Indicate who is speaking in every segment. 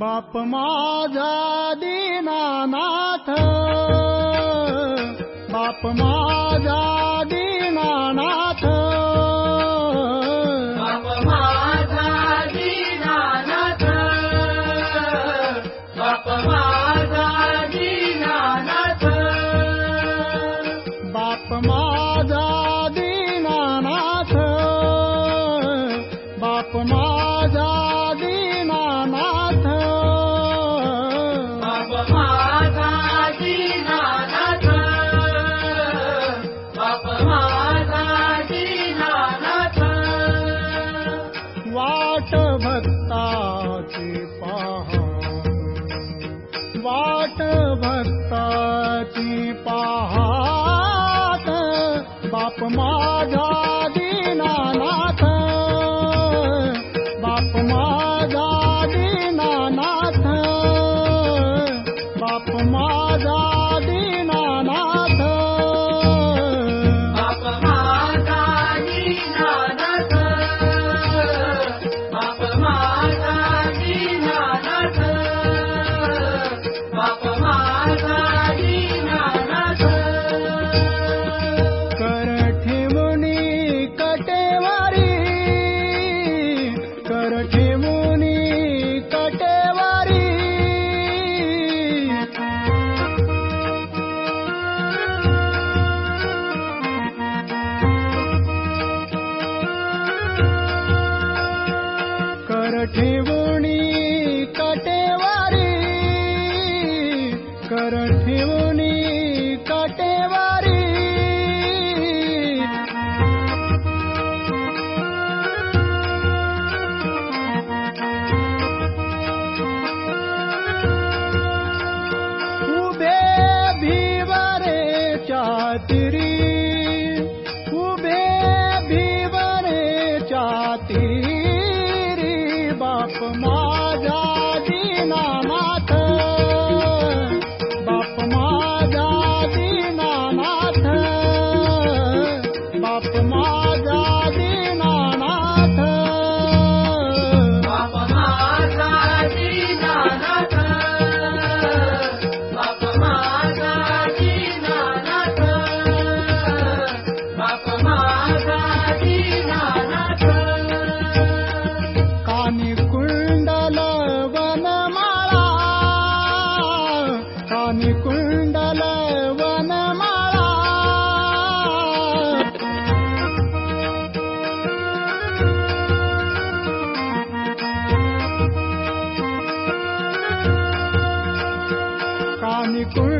Speaker 1: बाप माझा
Speaker 2: दीना ना
Speaker 1: पाठ भक्ताची पा ठेवणी काटेवारी कर ठेवणी काटेवारी. उभे भी वारे चातिरी Nikul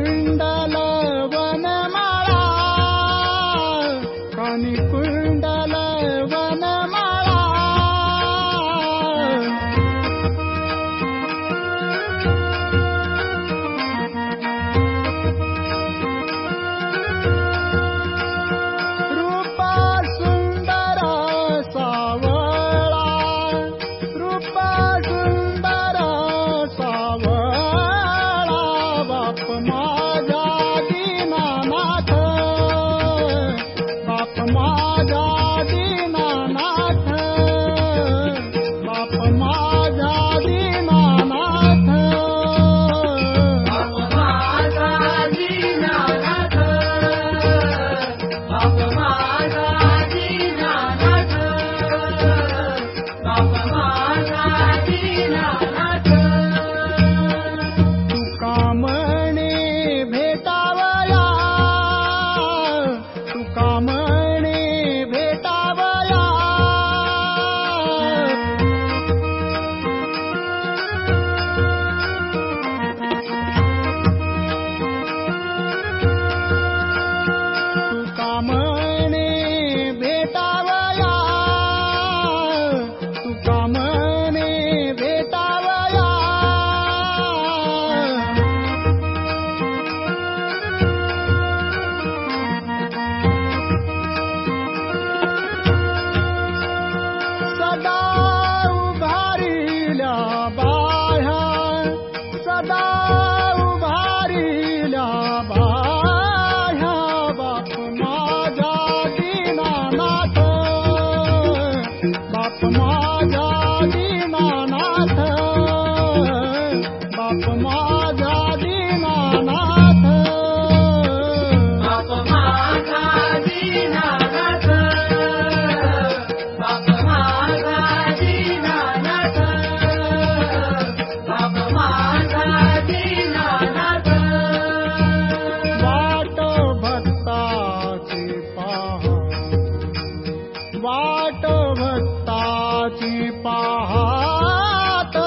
Speaker 1: वाट भक्ताची पाहात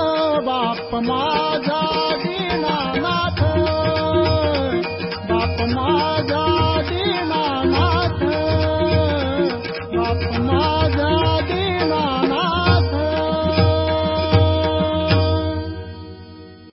Speaker 1: बाप माझा.